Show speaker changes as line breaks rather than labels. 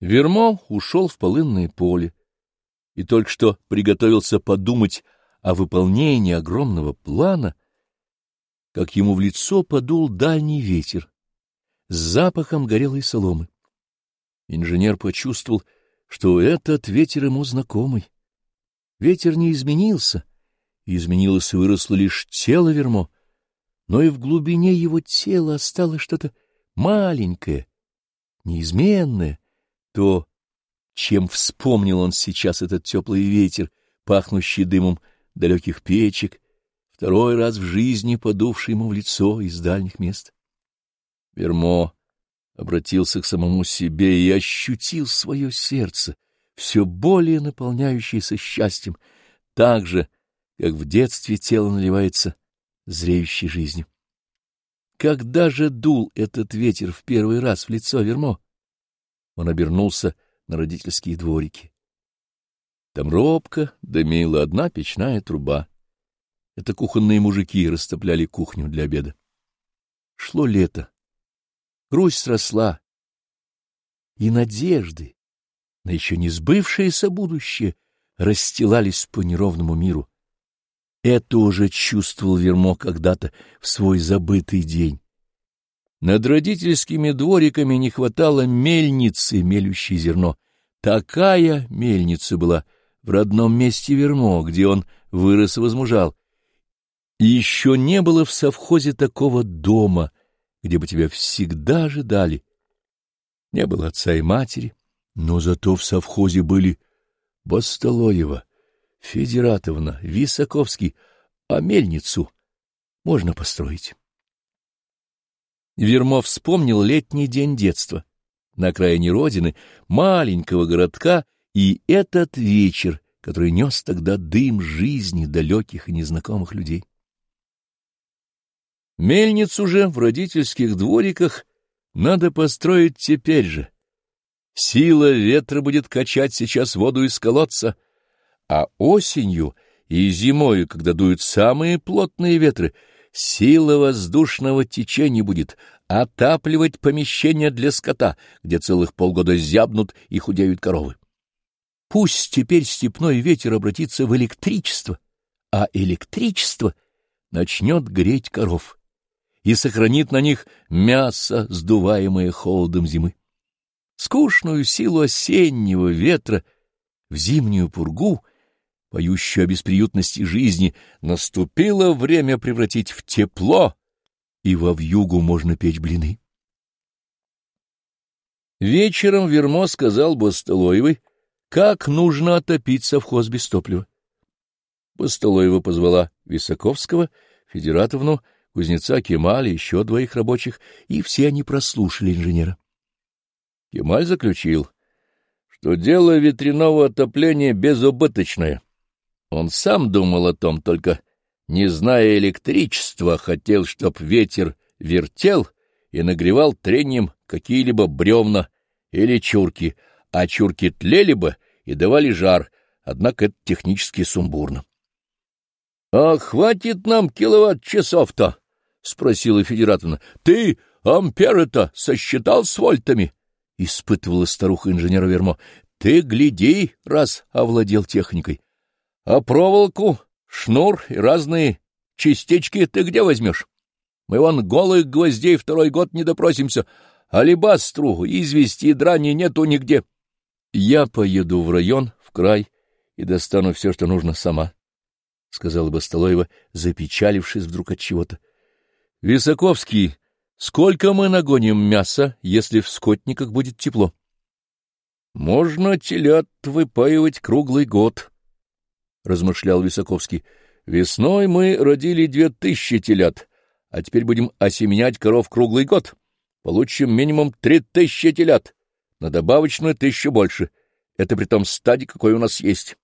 Вермо ушел в полынное поле и только что приготовился подумать о выполнении огромного плана, как ему в лицо подул дальний ветер с запахом горелой соломы. Инженер почувствовал, что этот ветер ему знакомый. Ветер не изменился, изменилось и выросло лишь тело Вермо, но и в глубине его тела осталось что-то маленькое, неизменное, то, чем вспомнил он сейчас этот теплый ветер, пахнущий дымом далеких печек, второй раз в жизни подувший ему в лицо из дальних мест. Вермо обратился к самому себе и ощутил свое сердце, все более наполняющееся счастьем, так же, как в детстве тело наливается зреющей жизнью. Когда же дул этот ветер в первый раз в лицо Вермо? Он обернулся на родительские дворики. Там робко дымила одна печная труба. Это кухонные мужики растопляли кухню для обеда. Шло лето. Грусть росла. И надежды на еще не сбывшееся будущее расстилались по неровному миру. Это уже чувствовал Вермо когда-то в свой забытый день. Над родительскими двориками не хватало мельницы, мелющей зерно. Такая мельница была в родном месте Вермо, где он вырос и возмужал. Еще не было в совхозе такого дома, где бы тебя всегда ожидали. Не было отца и матери, но зато в совхозе были Бастолоева, Федератовна, Висаковский, а мельницу можно построить. Вермов вспомнил летний день детства на окраине родины, маленького городка, и этот вечер, который нес тогда дым жизни далеких и незнакомых людей. Мельницу же в родительских двориках надо построить теперь же. Сила ветра будет качать сейчас воду из колодца — а осенью и зимою, когда дуют самые плотные ветры, сила воздушного течения будет отапливать помещения для скота, где целых полгода зябнут и худеют коровы. Пусть теперь степной ветер обратится в электричество, а электричество начнет греть коров и сохранит на них мясо, сдуваемое холодом зимы. Скучную силу осеннего ветра в зимнюю пургу поющую о бесприютности жизни, наступило время превратить в тепло, и во вьюгу можно печь блины. Вечером Вермо сказал Бастолоевой, как нужно отопить совхоз без топлива. Бастолоева позвала Висаковского, Федератовну, кузнеца Кемаля, еще двоих рабочих, и все они прослушали инженера. Кемаль заключил, что дело ветряного отопления безубыточное — он сам думал о том, только, не зная электричества, хотел, чтоб ветер вертел и нагревал трением какие-либо бревна или чурки, а чурки тлели бы и давали жар, однако это технически сумбурно. — А хватит нам киловатт-часов-то? — спросила Федератовна. — Ты амперы-то сосчитал с вольтами? — испытывала старуха инженера Вермо. — Ты гляди, раз овладел техникой. А проволоку, шнур и разные частички ты где возьмешь? Мы вон голых гвоздей второй год не допросимся, алибастру, извести, драни нету нигде. Я поеду в район, в край, и достану все, что нужно сама, — сказала Бастолоева, запечалившись вдруг от чего-то. — Висаковский, сколько мы нагоним мяса, если в скотниках будет тепло? — Можно телят выпаивать круглый год, — размышлял Висаковский. — Весной мы родили две тысячи телят, а теперь будем осеменять коров круглый год. Получим минимум три тысячи телят, на добавочную тысячу больше. Это при том стаде, какой у нас есть.